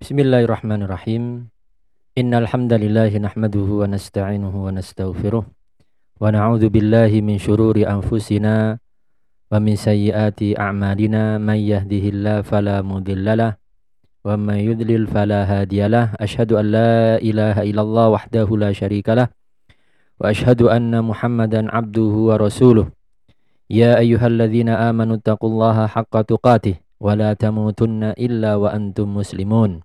Bismillahirrahmanirrahim. Innal hamdalillah nahmaduhu wa nasta'inuhu wa nastaghfiruh wa na'udzu billahi min shururi anfusina wa min sayyiati a'malina may yahdihillahu fala mudhillalah wa may yudlil fala hadiyalah. An la ilaha illallah wahdahu la syarikalah wa anna Muhammadan abduhu wa rasuluh. Ya ayyuhalladzina amanu taqullaha haqqa tuqatih wa la tamutunna illa wa antum muslimun.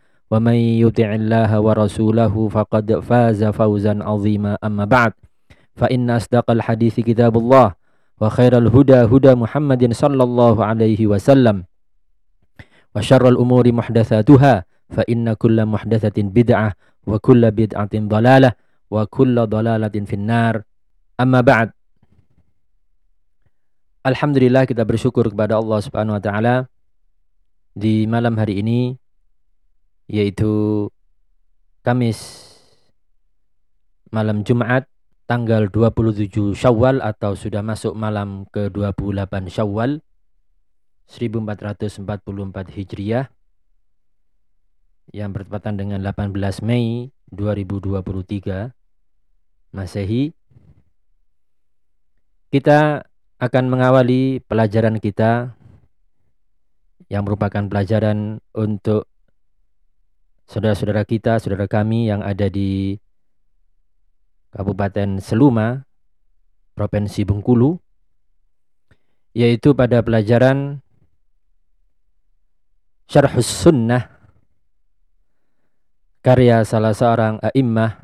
ومن يطع الله ورسوله فقد فاز فوزا عظيما أما بعد فإن أصدق الحديث كتاب الله وخير الهدى هدى محمد صلى الله عليه وسلم وشر الأمور محدثاتها فإن كل محدثة بدعة وكل بدعة ضلالة وكل ضلالة في النار أما بعد Alhamdulillah kita bersyukur kepada Allah Subhanahu wa taala di malam hari ini yaitu Kamis malam Jumat tanggal 27 Syawal atau sudah masuk malam ke-28 Syawal 1444 Hijriah yang bertepatan dengan 18 Mei 2023 Masehi. Kita akan mengawali pelajaran kita yang merupakan pelajaran untuk saudara-saudara kita, saudara kami yang ada di Kabupaten Seluma, Provinsi Bengkulu, yaitu pada pelajaran Syarhus Sunnah karya salah seorang a'immah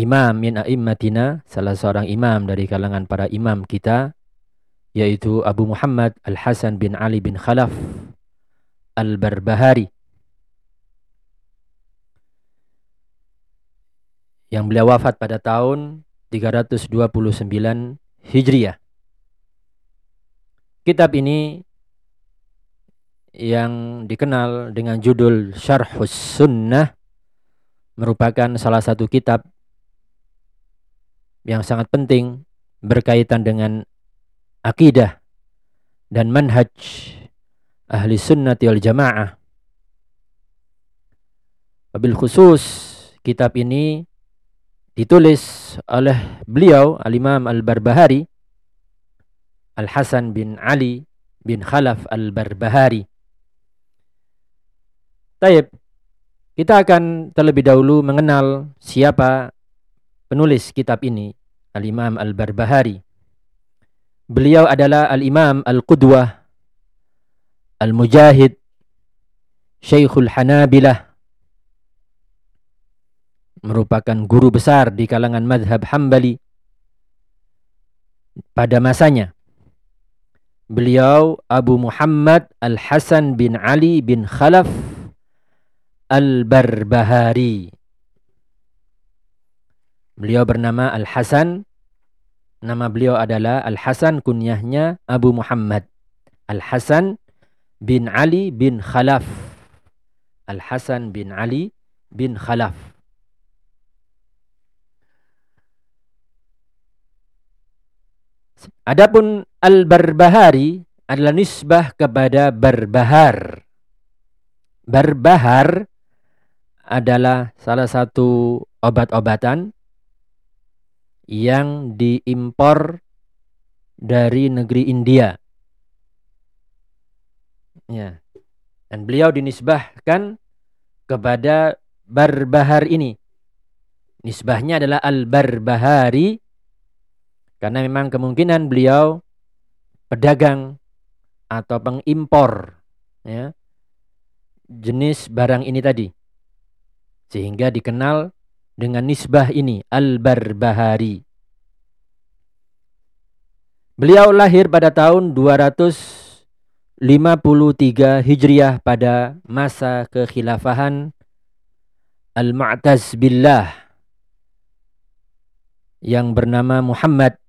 imam min a'immatina salah seorang imam dari kalangan para imam kita yaitu Abu Muhammad Al-Hasan bin Ali bin Khalaf Al-Barbahari yang beliau wafat pada tahun 329 Hijriah. Kitab ini yang dikenal dengan judul Syarhus Sunnah merupakan salah satu kitab yang sangat penting berkaitan dengan akidah dan manhaj ahli sunnati wal jamaah. Wabil khusus kitab ini ditulis oleh beliau Al-Imam Al-Barbahari Al-Hasan bin Ali bin Khalaf Al-Barbahari. Taib, kita akan terlebih dahulu mengenal siapa penulis kitab ini, Al-Imam Al-Barbahari. Beliau adalah Al-Imam Al-Qudwah, Al-Mujahid, Syekhul Hanabilah, merupakan guru besar di kalangan madhab Hambali pada masanya. Beliau Abu Muhammad Al-Hasan bin Ali bin Khalaf Al-Barbahari. Beliau bernama Al-Hasan. Nama beliau adalah Al-Hasan kunyahnya Abu Muhammad. Al-Hasan bin Ali bin Khalaf. Al-Hasan bin Ali bin Khalaf. Adapun al-barbahari adalah nisbah kepada berbahar. Berbahar adalah salah satu obat-obatan yang diimpor dari negeri India. Ya. Dan beliau dinisbahkan kepada berbahar ini. Nisbahnya adalah al-barbahari karena memang kemungkinan beliau pedagang atau pengimpor ya, jenis barang ini tadi. Sehingga dikenal dengan nisbah ini Al-Barbahari. Beliau lahir pada tahun 253 Hijriah pada masa kekhilafahan Al-Mu'taz billah yang bernama Muhammad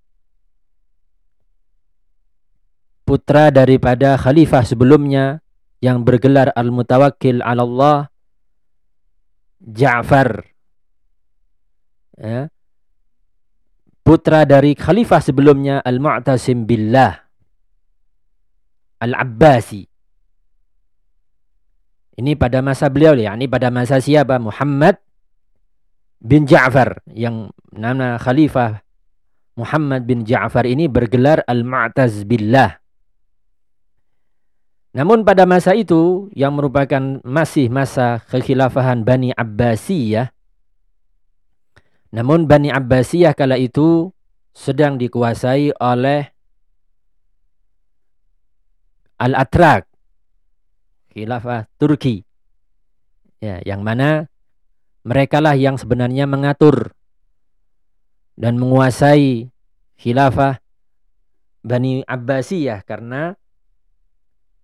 putra daripada khalifah sebelumnya yang bergelar Al-Mutawakkil 'ala Allah Ja'far ya. putra dari khalifah sebelumnya Al-Mu'tasim billah Al-Abbasi ini pada masa beliau ya, ini pada masa siapa? Muhammad bin Ja'far yang nama khalifah Muhammad bin Ja'far ini bergelar Al-Mu'taz billah namun pada masa itu yang merupakan masih masa kekhilafahan Bani Abbasiyah. Namun Bani Abbasiyah kala itu sedang dikuasai oleh Al-Atrak, khilafah Turki. Ya, yang mana mereka lah yang sebenarnya mengatur dan menguasai khilafah Bani Abbasiyah karena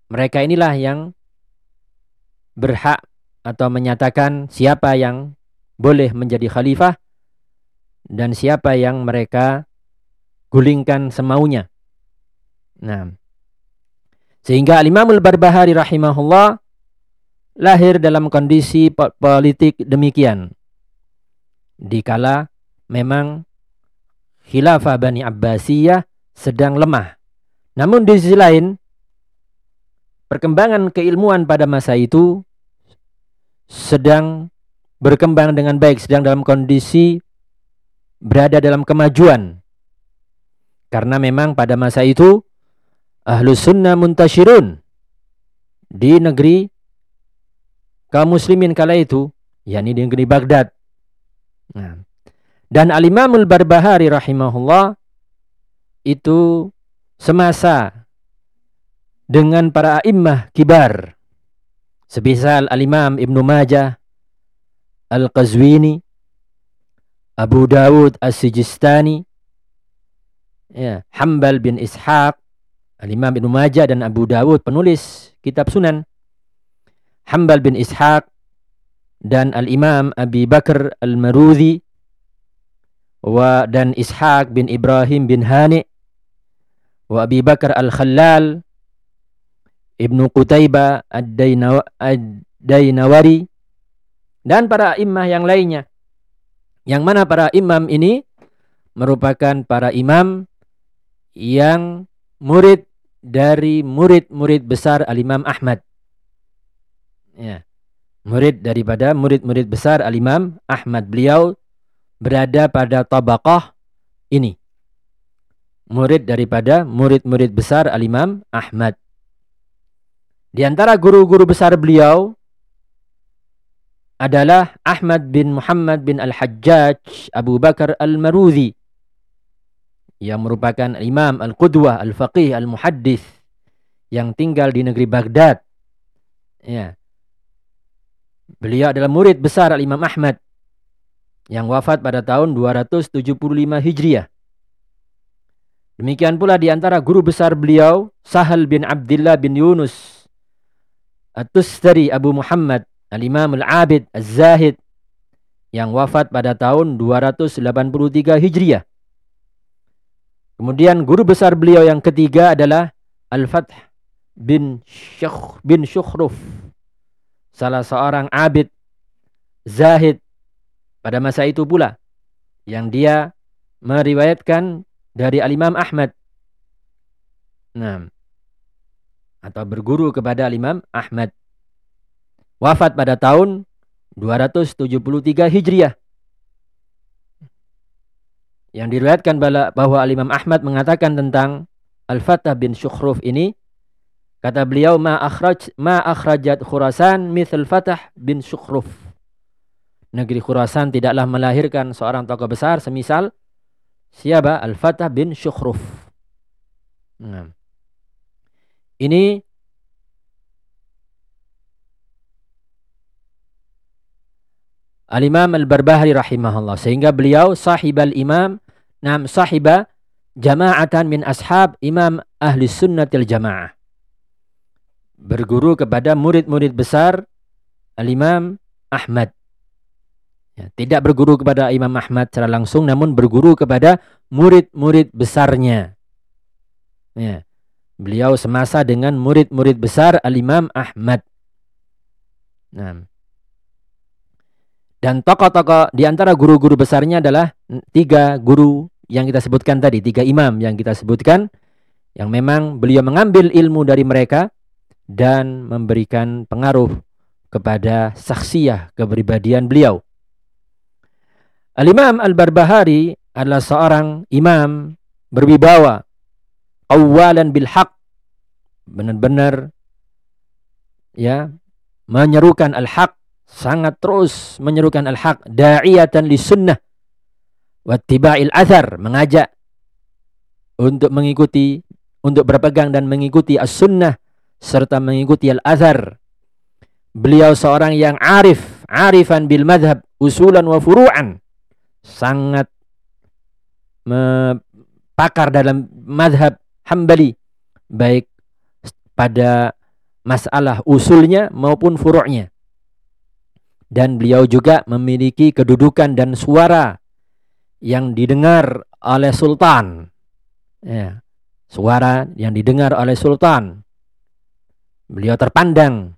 mereka inilah yang berhak atau menyatakan siapa yang boleh menjadi khalifah dan siapa yang mereka gulingkan semaunya. Nah, sehingga Imam Al-Barbahari rahimahullah lahir dalam kondisi politik demikian. Dikala memang khilafah Bani Abbasiyah sedang lemah. Namun di sisi lain perkembangan keilmuan pada masa itu sedang berkembang dengan baik, sedang dalam kondisi berada dalam kemajuan. Karena memang pada masa itu ahlu sunnah muntashirun. Di negeri kaum muslimin kala itu, yakni di negeri Baghdad. Nah, dan Al-Imamul Barbahari rahimahullah itu semasa dengan para a'immah kibar. Sebisal al-Imam Ibnu Majah Al-Qazwini Abu Dawud As-Sijistani ya, Hambal bin Ishaq Al-Imam Ibnu Majah dan Abu Dawud penulis kitab Sunan Hambal bin Ishaq dan Al-Imam Abi Bakar Al-Marudhi wa dan Ishaq bin Ibrahim bin Hani wa Abi Bakar Al-Khallal Ibnu Qutaibah Ad-Dainawari dan para imam yang lainnya. Yang mana para imam ini merupakan para imam yang murid dari murid-murid besar Al-Imam Ahmad. Ya. Murid daripada murid-murid besar Al-Imam Ahmad. Beliau berada pada tabaqah ini. Murid daripada murid-murid besar Al-Imam Ahmad. Di antara guru-guru besar beliau adalah Ahmad bin Muhammad bin Al-Hajjaj Abu Bakar Al-Marudhi yang merupakan imam al-qudwah al-faqih al-muhaddis yang tinggal di negeri Baghdad. Ya. Beliau adalah murid besar Al-Imam Ahmad yang wafat pada tahun 275 Hijriah. Demikian pula di antara guru besar beliau Sahal bin Abdullah bin Yunus At-Tustari Abu Muhammad Al-Imam Al-Abid Az-Zahid yang wafat pada tahun 283 Hijriah. Kemudian guru besar beliau yang ketiga adalah Al-Fath bin Syukh bin Syukhruf. Salah seorang abid zahid pada masa itu pula yang dia meriwayatkan dari Al-Imam Ahmad. Nah, atau berguru kepada Imam Ahmad. Wafat pada tahun 273 Hijriah. Yang diriwayatkan bahwa Imam Ahmad mengatakan tentang Al-Fatah bin Syukhruf ini kata beliau ma akhraj ma akhrajat Khurasan mithl Fatah bin Syukhruf. Negeri Khurasan tidaklah melahirkan seorang tokoh besar semisal siapa Al-Fatah bin Syukhruf. Nah. Ini Al-Imam Al-Barbahari rahimahullah sehingga beliau sahibal imam nam sahiba jama'atan min ashab imam ahli sunnatil jamaah berguru kepada murid-murid besar Al-Imam Ahmad Ya, tidak berguru kepada Imam Ahmad secara langsung, namun berguru kepada murid-murid besarnya. Ya. Beliau semasa dengan murid-murid besar Al-Imam Ahmad. Nah. Dan tokoh-tokoh di antara guru-guru besarnya adalah tiga guru yang kita sebutkan tadi, tiga imam yang kita sebutkan, yang memang beliau mengambil ilmu dari mereka dan memberikan pengaruh kepada saksiyah kepribadian beliau. Al-Imam Al-Barbahari adalah seorang imam berwibawa awalan bil haq benar-benar ya menyerukan al-haq sangat terus menyerukan al-haq da'iyatan li sunnah wattiba'il athar mengajak untuk mengikuti untuk berpegang dan mengikuti as-sunnah serta mengikuti al-athar. Beliau seorang yang arif arifan bil madhab usulan wa furu'an. Sangat pakar dalam madhab hambali baik pada masalah usulnya maupun furuknya dan beliau juga memiliki kedudukan dan suara yang didengar oleh sultan ya suara yang didengar oleh sultan beliau terpandang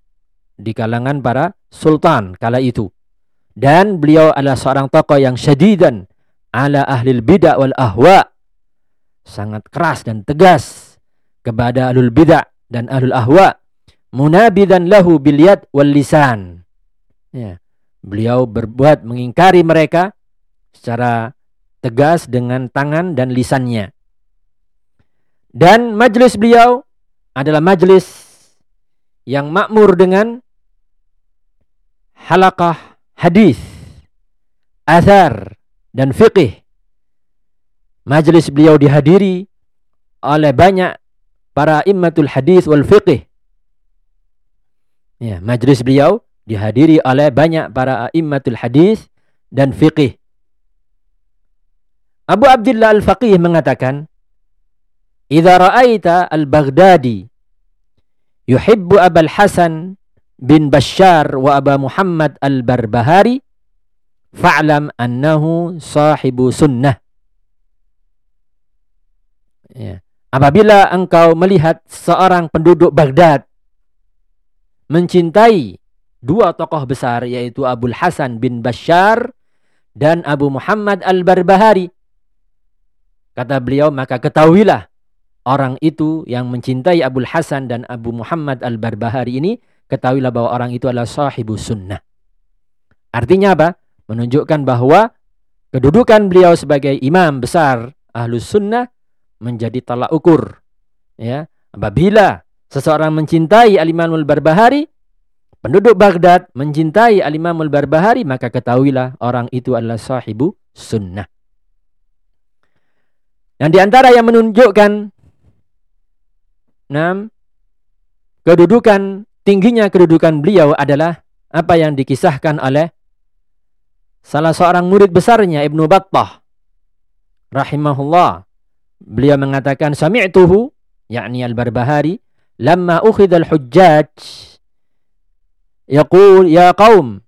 di kalangan para sultan kala itu dan beliau adalah seorang tokoh yang syadidan ala ahli bidah wal ahwa. Sangat keras dan tegas kepada ahlul bidah dan ahlul ahwa. Munabidan lahu bil yad wal lisan. Ya. Beliau berbuat mengingkari mereka secara tegas dengan tangan dan lisannya. Dan majlis beliau adalah majlis yang makmur dengan halakah hadis, azhar, dan fiqih. Majelis beliau dihadiri oleh banyak para immatul hadis wal fiqih. Ya, majelis beliau dihadiri oleh banyak para immatul hadis dan fiqih. Abu Abdullah Al-Faqih mengatakan, "Idza ra'aita al-Baghdadi yuhibbu Abul Hasan bin Bashar wa Aba Muhammad al-Barbahari fa'lam annahu sahibu sunnah. Ya. Apabila engkau melihat seorang penduduk Baghdad mencintai dua tokoh besar yaitu Abu Hasan bin Bashar dan Abu Muhammad al-Barbahari. Kata beliau, maka ketahuilah orang itu yang mencintai Abu Hasan dan Abu Muhammad al-Barbahari ini ketahuilah bahwa orang itu adalah sahibu sunnah. Artinya apa? Menunjukkan bahwa kedudukan beliau sebagai imam besar ahlus sunnah menjadi tolak ukur. Ya, apabila seseorang mencintai al-imamul barbahari, penduduk Baghdad mencintai al-imamul barbahari, maka ketahuilah orang itu adalah sahibu sunnah. Dan di antara yang menunjukkan enam kedudukan tingginya kedudukan beliau adalah apa yang dikisahkan oleh salah seorang murid besarnya Ibnu Battah rahimahullah. Beliau mengatakan sami'tuhu yakni al-Barbahari lamma ukhidha al-hujjaj yaqul ya qaum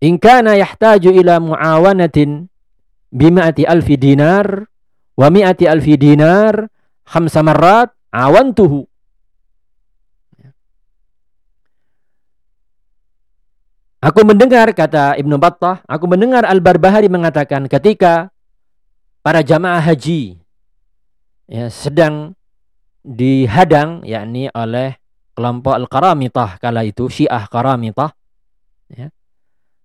in kana yahtaju ila muawanatin bima'ati alfi dinar wa mi'ati alfi dinar khamsa marrat awantuhu Aku mendengar kata Ibnu Battah, aku mendengar Al-Barbahari mengatakan ketika para jamaah haji ya, sedang dihadang yakni oleh kelompok Al-Qaramitah kala itu Syiah Qaramitah ya.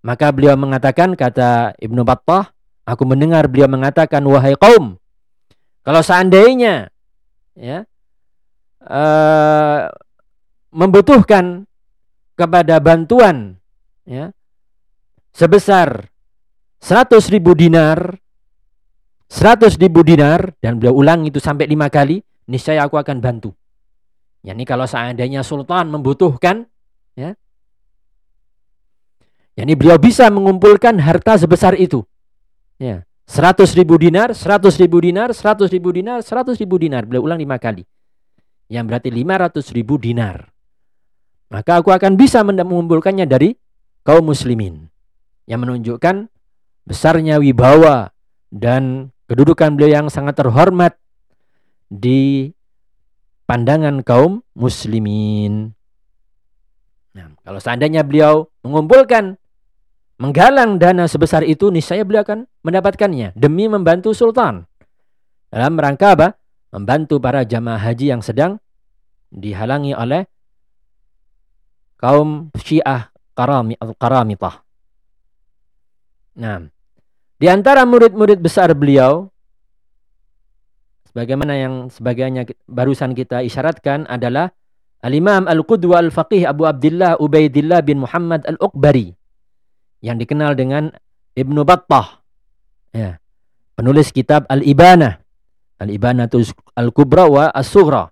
Maka beliau mengatakan kata Ibnu Battah, aku mendengar beliau mengatakan wahai kaum kalau seandainya ya uh, membutuhkan kepada bantuan ya sebesar 100 ribu dinar 100 ribu dinar dan beliau ulang itu sampai lima kali niscaya aku akan bantu. Ya ini kalau seandainya sultan membutuhkan ya ya ini beliau bisa mengumpulkan harta sebesar itu ya 100 ribu dinar 100 ribu dinar 100 ribu dinar 100 ribu dinar beliau ulang lima kali yang berarti 500 ribu dinar maka aku akan bisa mengumpulkannya dari kaum muslimin. yang menunjukkan besarnya wibawa dan kedudukan beliau yang sangat terhormat di pandangan kaum muslimin. Nah, kalau seandainya beliau mengumpulkan menggalang dana sebesar itu niscaya beliau akan mendapatkannya demi membantu sultan dalam rangka apa? Membantu para jamaah haji yang sedang dihalangi oleh kaum Syiah Karami Karamitah. Nah, di antara murid-murid besar beliau sebagaimana yang sebagainya barusan kita isyaratkan adalah Al-Imam Al-Qudwa Al-Faqih Abu Abdullah Ubaidillah bin Muhammad Al-Uqbari yang dikenal dengan Ibnu Battah. Ya. Penulis kitab Al-Ibanah. Al-Ibanah Al-Kubra wa As-Sughra.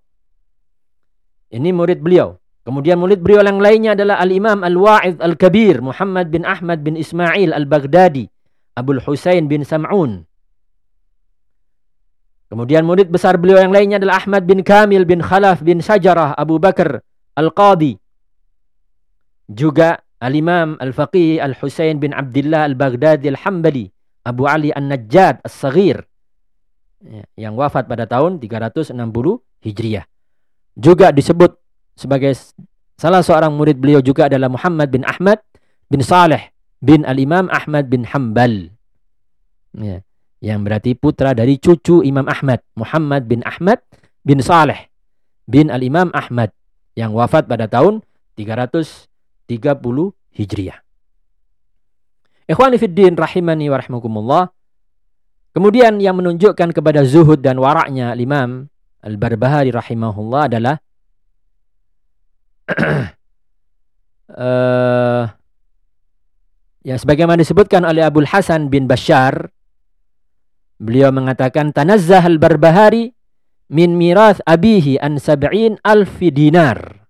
Ini murid beliau. Kemudian murid beliau yang lainnya adalah Al-Imam Al-Wa'id Al-Kabir Muhammad bin Ahmad bin Ismail Al-Baghdadi Abul Husain bin Sam'un. Kemudian murid besar beliau yang lainnya adalah Ahmad bin Kamil bin Khalaf bin Sajarah Abu Bakar Al-Qadi. Juga Al-Imam Al-Faqih Al-Husain bin Abdullah Al-Baghdadi Al-Hambali Abu Ali An-Najjad As-Saghir ya, yang wafat pada tahun 360 Hijriah. Juga disebut sebagai salah seorang murid beliau juga adalah Muhammad bin Ahmad bin Saleh bin Al-Imam Ahmad bin Hambal. Ya, yang berarti putra dari cucu Imam Ahmad, Muhammad bin Ahmad bin Saleh bin Al-Imam Ahmad yang wafat pada tahun 330 Hijriah. Ikhwani fiddin rahimani wa. Kemudian yang menunjukkan kepada zuhud dan waraknya Imam Al-Barbahari rahimahullah adalah uh, ya sebagaimana disebutkan oleh Abdul Hasan bin Bashar beliau mengatakan tanazzah al-barbahari min mirath abihi an sab'in alfi dinar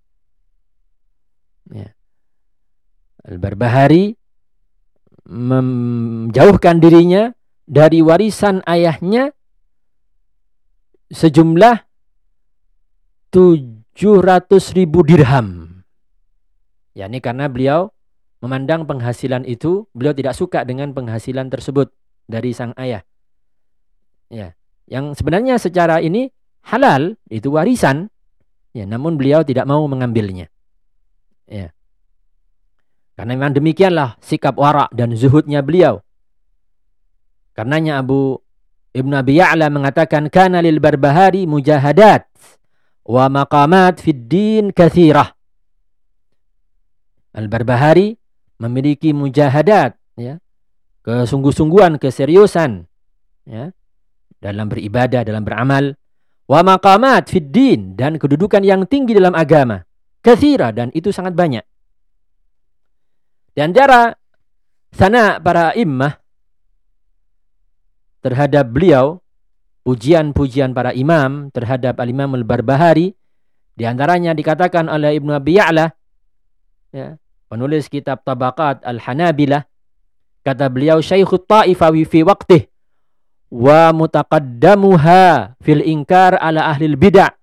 ya. Al-barbahari menjauhkan dirinya dari warisan ayahnya sejumlah tujuh 700 ribu dirham. Ya, ini karena beliau memandang penghasilan itu, beliau tidak suka dengan penghasilan tersebut dari sang ayah. Ya, yang sebenarnya secara ini halal, itu warisan. Ya, namun beliau tidak mau mengambilnya. Ya. Karena memang demikianlah sikap warak dan zuhudnya beliau. Karenanya Abu Ibn Abi Ya'la mengatakan kana lil barbahari mujahadat wa maqamat fid din kathirah. Al-Barbahari memiliki mujahadat ya, kesungguh-sungguhan, keseriusan ya, dalam beribadah, dalam beramal, wa maqamat fid din dan kedudukan yang tinggi dalam agama, kathira dan itu sangat banyak. Di antara sana para immah terhadap beliau pujian-pujian para imam terhadap al-Imam al-Barbahari di antaranya dikatakan oleh Ibnu Abi Ya'la ya, penulis kitab Tabaqat al-Hanabilah kata beliau Syekhut Ta'ifa fi waqtih wa mutaqaddamuha fil inkar ala ahli bid'ah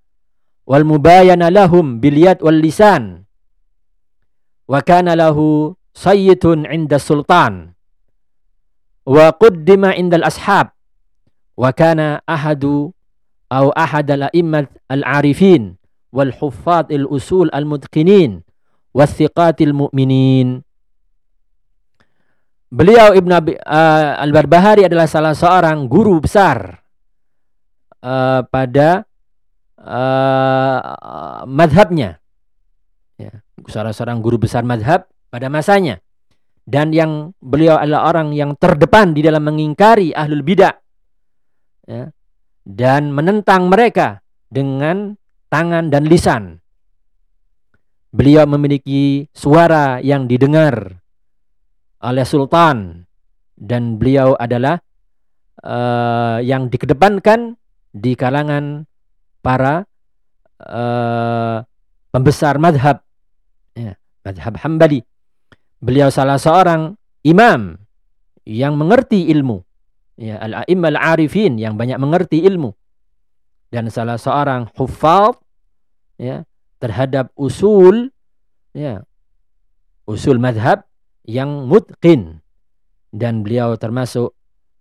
wal mubayana lahum bil yad wal lisan wa kana lahu sayyidun 'inda sultan. Wa quddima 'inda al ashab wa kana ahadu au ahad al-a'immat al-arifin wal huffaz al-usul al-mutqinin wathiqatil mu'minin Beliau Ibn Abi, uh, Al-Barbahari adalah salah seorang guru besar uh, pada uh, madhabnya. Ya, salah seorang guru besar madhab pada masanya. Dan yang beliau adalah orang yang terdepan di dalam mengingkari ahlul bidah ya, dan menentang mereka dengan tangan dan lisan. Beliau memiliki suara yang didengar oleh sultan dan beliau adalah uh, yang dikedepankan di kalangan para uh, pembesar madhab ya, madhab hambali beliau salah seorang imam yang mengerti ilmu. Ya al-a'immal arifin yang banyak mengerti ilmu. Dan salah seorang hufaz ya terhadap usul ya usul madhab yang mutqin. Dan beliau termasuk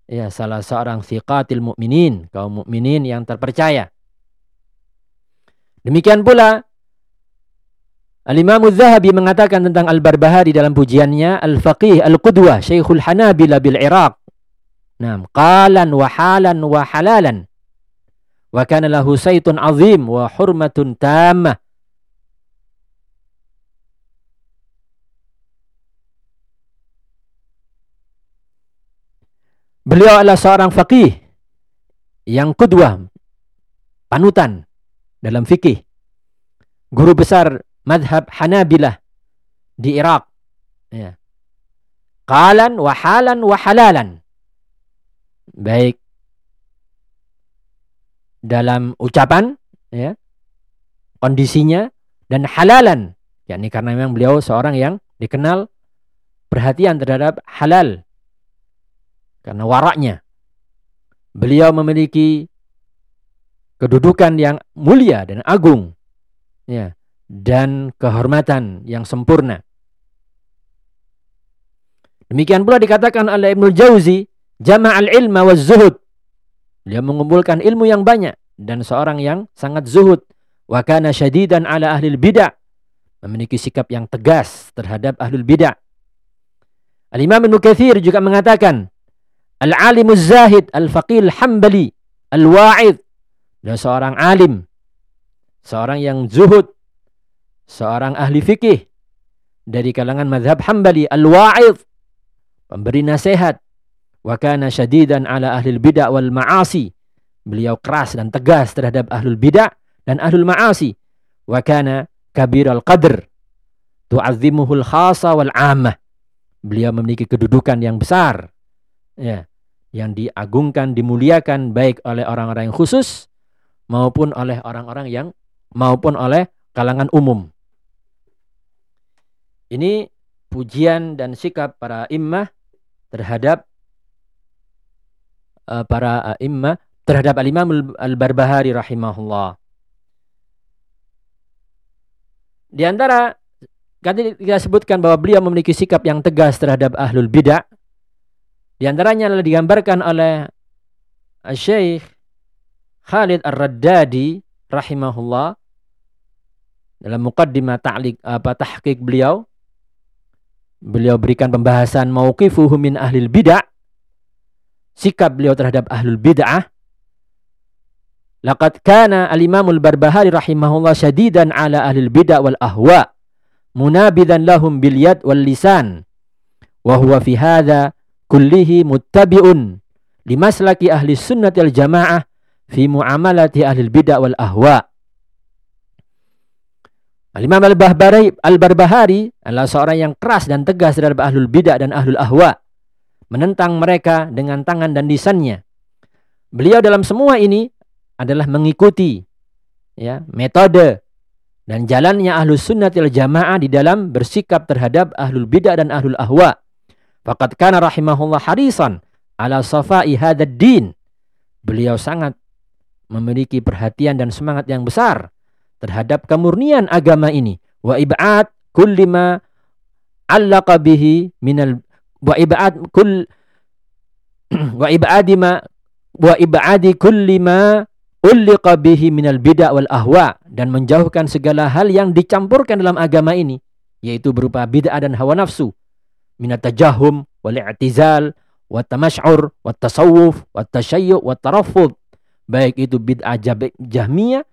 ya salah seorang thiqatil mukminin, kaum mukminin yang terpercaya. Demikian pula Al-Imam Zahabi mengatakan tentang Al-Barbahari dalam pujiannya Al-Faqih Al-Qudwah Syekhul Hanabila bil Iraq. Naam, qalan wa halan wa halalan. Wa kana lahu saytun azim wa hurmatun tammah. Beliau adalah seorang faqih yang kedua panutan dalam fikih. Guru besar madhab Hanabilah di Irak. Ya. Qalan wa halan. Baik dalam ucapan ya kondisinya dan halalan yakni karena memang beliau seorang yang dikenal perhatian terhadap halal karena waraknya. Beliau memiliki kedudukan yang mulia dan agung. Ya, dan kehormatan yang sempurna. Demikian pula dikatakan oleh Ibnu Jauzi, jama'al ilma wa zuhud. Dia mengumpulkan ilmu yang banyak dan seorang yang sangat zuhud. Wa kana syadidan ala ahli bidah. Memiliki sikap yang tegas terhadap ahlul bidah. Al-Imam Ibnu Katsir juga mengatakan, Al-alimuz zahid, al-faqih al-hambali, al-wa'id. Dia seorang alim, seorang yang zuhud, seorang ahli fikih dari kalangan madhab hambali, al-wa'id, pemberi nasihat. Wa kana syadidan ala ahli bid'ah wal ma'asi. Beliau keras dan tegas terhadap ahlul bid'ah dan ahlul ma'asi. Wa kana kabir al-qadr. Tu'azzimuhul khasa wal amah. Beliau memiliki kedudukan yang besar. Ya yang diagungkan, dimuliakan baik oleh orang-orang yang khusus maupun oleh orang-orang yang maupun oleh kalangan umum. Ini pujian dan sikap para imah terhadap uh, para imah terhadap al-Imam al-Barbahari rahimahullah. Di antara kita sebutkan bahwa beliau memiliki sikap yang tegas terhadap ahlul bidah di antaranya adalah digambarkan oleh Syekh Khalid Ar-Raddadi rahimahullah dalam muqaddimah ta'liq apa tahqiq beliau beliau berikan pembahasan mauqifuhu min ahlil bid'ah. Sikap beliau terhadap ahlul bid'ah. Laqad kana al-imamul barbahari rahimahullah syadidan ala ahlil bid'ah wal ahwa munabidan lahum bil yad wal lisan. Wa huwa fi hadha kullihi muttabi'un limaslaki ahli sunnati al jamaah fi muamalati ahli bid'ah wal ahwa. Al-Imam Al-Bahbari Al-Barbahari adalah seorang yang keras dan tegas terhadap ahlul bid'ah dan ahlul ahwa. Menentang mereka dengan tangan dan lisannya. Beliau dalam semua ini adalah mengikuti ya metode dan jalannya ahlus sunnatil jamaah di dalam bersikap terhadap ahlul bid'ah dan ahlul ahwa. Faqad kana rahimahullah harisan ala safai hadad din. Beliau sangat memiliki perhatian dan semangat yang besar terhadap kemurnian agama ini. Wa ib'ad kulli ma allaqa bihi minal wa ib'ad kull wa ib'adi ma wa ib'adi kulli ma ulliqa bihi minal bid'ah wal ahwa. Dan menjauhkan segala hal yang dicampurkan dalam agama ini yaitu berupa bid'ah dan hawa nafsu. Minat tajahum wal i'tizal wa tamash'ur wa tasawuf wa tashayyu wa taraffud. Baik itu bid'ah jahmiyah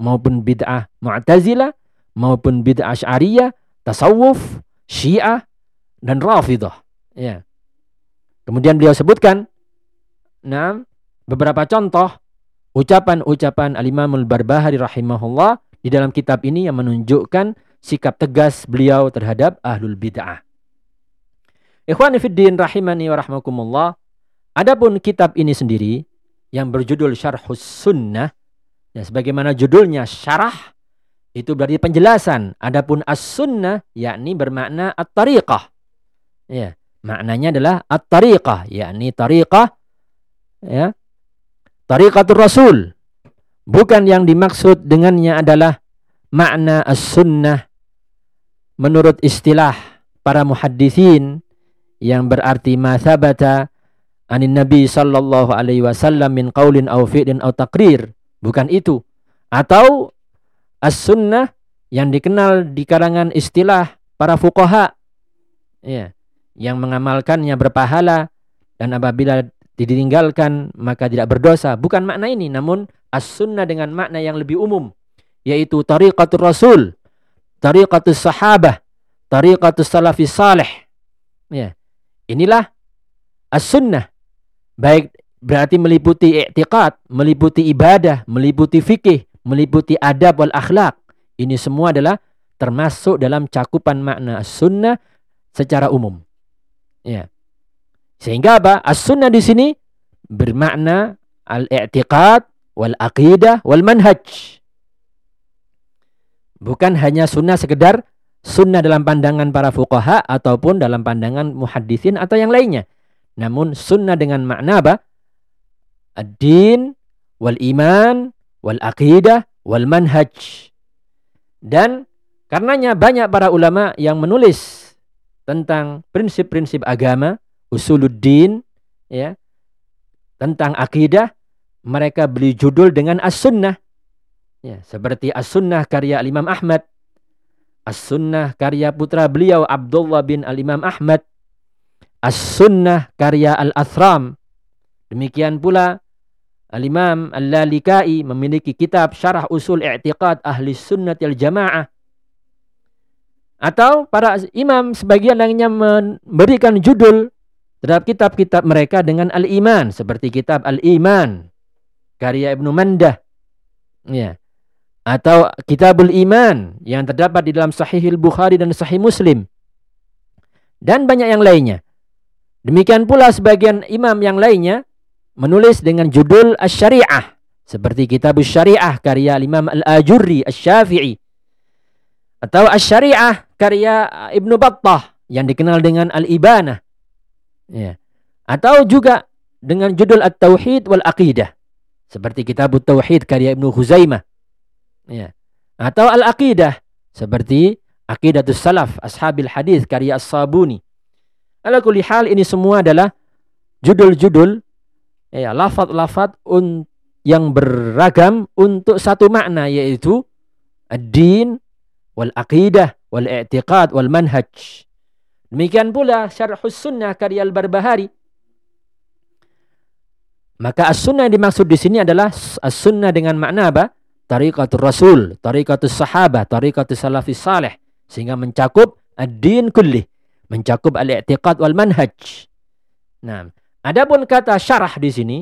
maupun bid'ah mu'tazilah maupun bid'ah asy'ariyah tasawuf syiah dan rafidah ya kemudian beliau sebutkan nah beberapa contoh ucapan-ucapan al-Imam al-Barbahari rahimahullah di dalam kitab ini yang menunjukkan sikap tegas beliau terhadap ahlul bid'ah Ikhwan fiddin rahimani wa rahmakumullah. Adapun kitab ini sendiri yang berjudul Syarhus Sunnah ya sebagaimana judulnya syarah itu berarti penjelasan. Adapun as-sunnah yakni bermakna at-tariqah. Ya, maknanya adalah at-tariqah yakni tariqah ya. Tariqatul Rasul. Bukan yang dimaksud dengannya adalah makna as-sunnah menurut istilah para muhaddisin yang berarti ma anin Nabi sallallahu alaihi wasallam min qaulin aw fi'lin aw taqrir. Bukan itu. Atau as-sunnah yang dikenal di kalangan istilah para fuqaha. Ya, yang mengamalkannya berpahala dan apabila ditinggalkan maka tidak berdosa. Bukan makna ini, namun as-sunnah dengan makna yang lebih umum yaitu tariqatul rasul, tariqatul sahabah, tariqatul salafis salih. Ya. Inilah as-sunnah. Baik berarti meliputi i'tiqad, meliputi ibadah, meliputi fikih, meliputi adab wal akhlak. Ini semua adalah termasuk dalam cakupan makna as-sunnah secara umum. Ya. Sehingga apa? As-sunnah di sini bermakna al-i'tiqad wal aqidah wal manhaj. Bukan hanya sunnah sekedar sunnah dalam pandangan para fuqaha ataupun dalam pandangan muhaddisin atau yang lainnya. Namun sunnah dengan makna apa? Ad-din wal iman wal aqidah wal manhaj. Dan karenanya banyak para ulama yang menulis tentang prinsip-prinsip agama, usuluddin, ya, tentang akidah, mereka beli judul dengan as-sunnah. Ya, seperti As-Sunnah karya Al-Imam Ahmad, As-Sunnah karya putra beliau Abdullah bin Al-Imam Ahmad, As-Sunnah karya Al-Athram. Demikian pula Al-Imam Al-Lalikai memiliki kitab Syarah Usul I'tiqad Ahli Sunnah Al Jamaah. Atau para imam sebagian lainnya memberikan judul terhadap kitab-kitab mereka dengan Al-Iman seperti kitab Al-Iman karya Ibnu Mandah. Ya atau Kitabul Iman yang terdapat di dalam Sahihil Bukhari dan Sahih Muslim dan banyak yang lainnya. Demikian pula sebagian imam yang lainnya menulis dengan judul Asy-Syari'ah seperti Kitab Syariah karya Imam Al-Ajurri Asy-Syafi'i atau Asy-Syari'ah karya Ibnu Battah yang dikenal dengan Al-Ibanah. Ya. Atau juga dengan judul At-Tauhid wal Aqidah seperti Kitab Tauhid karya Ibnu Huzaimah Ya. Atau al-aqidah seperti aqidatus salaf ashabil hadis karya As-Sabuni. Ala kulli hal ini semua adalah judul-judul ya lafaz-lafaz yang beragam untuk satu makna yaitu ad-din wal aqidah wal i'tiqad wal manhaj. Demikian pula syarhus sunnah karya Al-Barbahari. Maka as-sunnah yang dimaksud di sini adalah as-sunnah dengan makna apa? tariqatul rasul, tariqatul sahabah, tariqatul salafis salih sehingga mencakup ad-din kulli, mencakup al-i'tiqad wal manhaj. Nah, adapun kata syarah di sini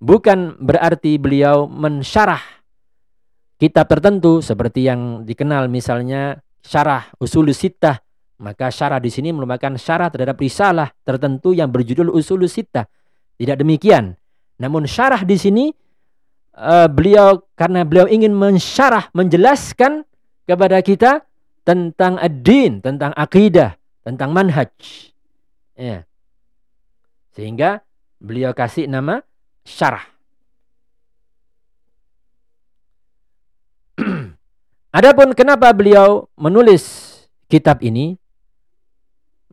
bukan berarti beliau mensyarah kitab tertentu seperti yang dikenal misalnya syarah usul sittah maka syarah di sini merupakan syarah terhadap risalah tertentu yang berjudul usul sittah tidak demikian namun syarah di sini uh, beliau karena beliau ingin mensyarah, menjelaskan kepada kita tentang ad-din, tentang akidah, tentang manhaj. Ya. Sehingga beliau kasih nama syarah. Adapun kenapa beliau menulis kitab ini?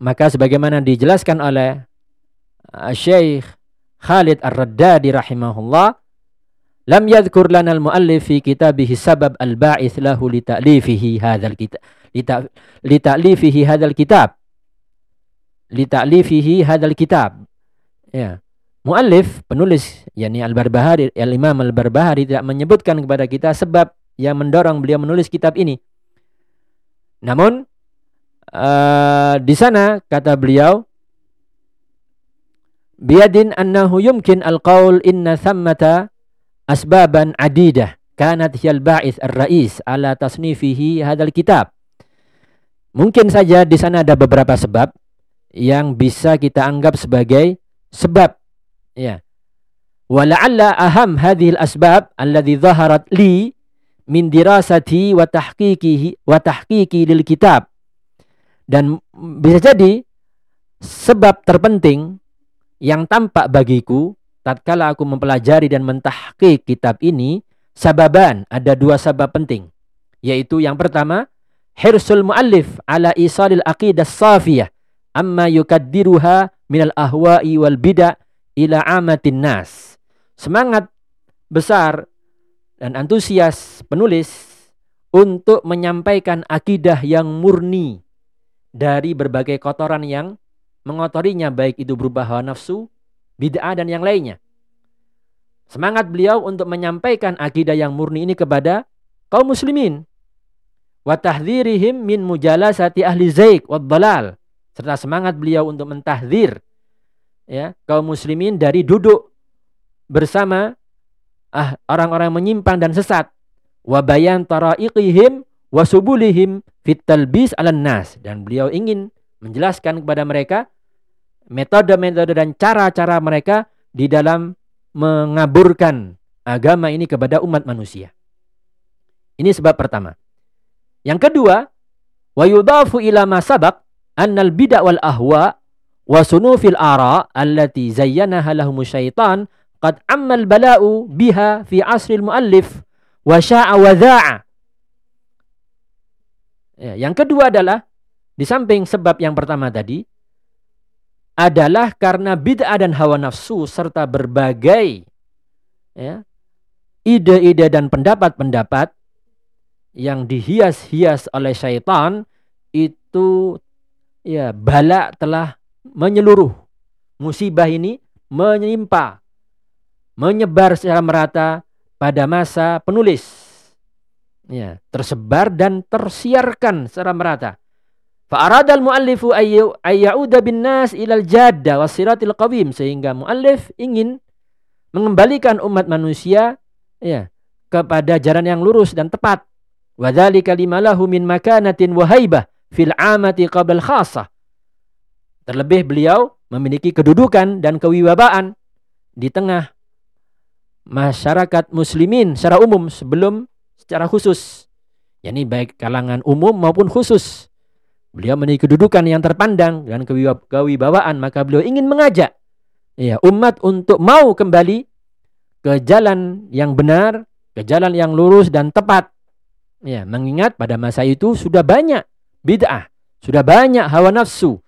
Maka sebagaimana dijelaskan oleh uh, Syekh Khalid Ar-Raddadi rahimahullah Lam yadhkur lana al-muallif fi kitabihi sabab al-ba'ith lahu li ta'lifihi hadzal kitab li ta'lifihi hadzal kitab li ta'lifihi hadzal kitab ya muallif penulis yakni al-Barbahari al-Imam al-Barbahari tidak menyebutkan kepada kita sebab yang mendorong beliau menulis kitab ini namun uh, di sana kata beliau biadin annahu yumkin al-qaul inna thammata asbaban adidah kanat hiyal ba'ith ar-rais ala tasnifihi hadzal kitab. Mungkin saja di sana ada beberapa sebab yang bisa kita anggap sebagai sebab ya. Wala'alla aham hadhil asbab alladhi dhaharat li min dirasati wa tahqiqihi wa tahqiqi lil kitab. Dan bisa jadi sebab terpenting yang tampak bagiku tatkala aku mempelajari dan mentahqiq kitab ini, sababan, ada dua sabab penting. Yaitu yang pertama, hirsul muallif ala isalil aqidah safiyah amma yukaddiruha minal ahwa'i wal bid'a ila amatin nas. Semangat besar dan antusias penulis untuk menyampaikan akidah yang murni dari berbagai kotoran yang mengotorinya baik itu berupa hawa nafsu, bid'ah dan yang lainnya. Semangat beliau untuk menyampaikan akidah yang murni ini kepada kaum muslimin. Wa tahdhirihim min mujalasati ahli zaik wa dalal serta semangat beliau untuk mentahdir ya kaum muslimin dari duduk bersama ah orang-orang menyimpang dan sesat wa bayan taraiqihim wa subulihim fit talbis nas dan beliau ingin menjelaskan kepada mereka metode-metode dan cara-cara mereka di dalam mengaburkan agama ini kepada umat manusia. Ini sebab pertama. Yang kedua, wa yudafu ila ma sabaq annal bid'ah wal ahwa wa sunufil ara allati zayyanaha lahum syaitan qad ammal bala'u biha fi asril muallif wa sya'a wa dha'a. Ya, yang kedua adalah di samping sebab yang pertama tadi adalah karena bid'ah dan hawa nafsu serta berbagai ya, ide-ide dan pendapat-pendapat yang dihias-hias oleh syaitan itu ya bala telah menyeluruh. Musibah ini menimpa, menyebar secara merata pada masa penulis. Ya, tersebar dan tersiarkan secara merata. Fa'arada al-muallifu ayyauda bin nas ilal jadda wasiratil qawim sehingga muallif ingin mengembalikan umat manusia ya kepada jalan yang lurus dan tepat. Wadzalika limalahu min makanatin wa haibah fil amati khasah. Terlebih beliau memiliki kedudukan dan kewibawaan di tengah masyarakat muslimin secara umum sebelum secara khusus. Yani baik kalangan umum maupun khusus. Beliau memiliki kedudukan yang terpandang dan kewibawaan maka beliau ingin mengajak ya umat untuk mau kembali ke jalan yang benar, ke jalan yang lurus dan tepat. Ya, mengingat pada masa itu sudah banyak bid'ah. Sudah banyak hawa nafsu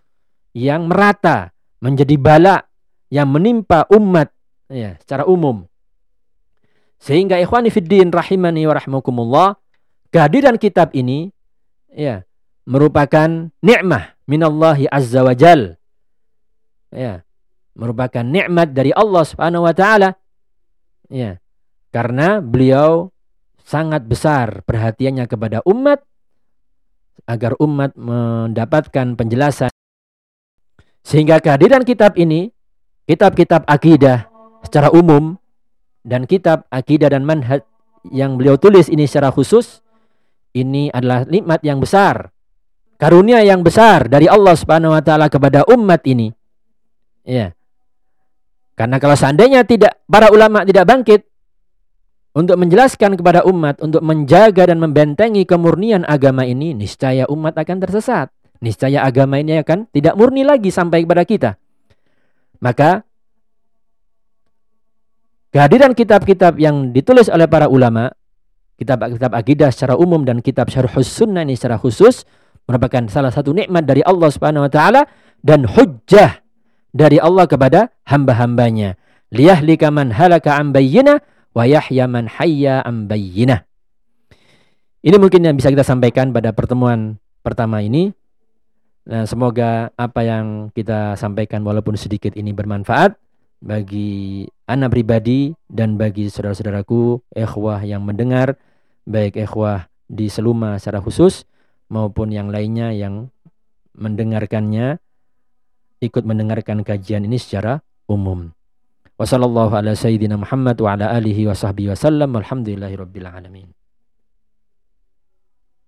yang merata menjadi bala yang menimpa umat ya, secara umum. Sehingga ikhwani fiddin rahimani wa rahmukumullah, kehadiran kitab ini ya merupakan nikmah minallahi azza wa jal. Ya, merupakan nikmat dari Allah Subhanahu wa taala. Ya. Karena beliau sangat besar perhatiannya kepada umat agar umat mendapatkan penjelasan. Sehingga kehadiran kitab ini, kitab-kitab akidah secara umum dan kitab akidah dan manhaj yang beliau tulis ini secara khusus ini adalah nikmat yang besar. Karunia yang besar dari Allah Subhanahu wa taala kepada umat ini. Ya. Karena kalau seandainya tidak para ulama tidak bangkit untuk menjelaskan kepada umat untuk menjaga dan membentengi kemurnian agama ini, niscaya umat akan tersesat. Niscaya agama ini akan tidak murni lagi sampai kepada kita. Maka kehadiran kitab-kitab yang ditulis oleh para ulama, kitab-kitab akidah secara umum dan kitab syarhus sunnah ini secara khusus merupakan salah satu nikmat dari Allah Subhanahu wa taala dan hujjah dari Allah kepada hamba-hambanya. Liyahlika man halaka an bayyinah wa yahya man hayya am bayyinah. Ini mungkin yang bisa kita sampaikan pada pertemuan pertama ini. Nah, semoga apa yang kita sampaikan walaupun sedikit ini bermanfaat bagi anak pribadi dan bagi saudara-saudaraku ikhwah yang mendengar baik ikhwah di Seluma secara khusus maupun yang lainnya yang mendengarkannya ikut mendengarkan kajian ini secara umum. Wassallallahu ala sayyidina Muhammad wa ala alihi wa sahbihi.